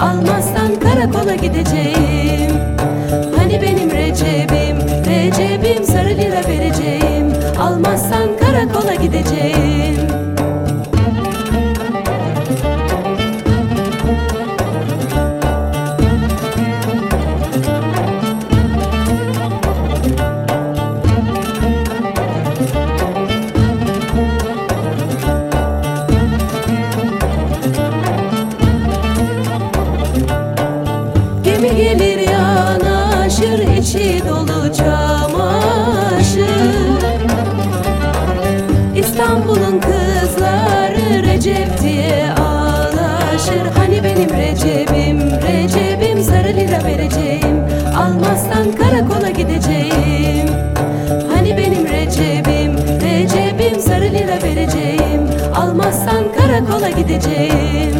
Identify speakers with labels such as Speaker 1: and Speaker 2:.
Speaker 1: Almazsan karakola gidecek gelir yanaşır içi dolu çamaşır? İstanbul'un kızları Recep diye ağlaşır. Hani benim Recep'im Recep'im? Sarı lira vereceğim. Almazsan karakola gideceğim. Hani benim Recep'im Recep'im? Sarı lira vereceğim. Almazsan karakola gideceğim.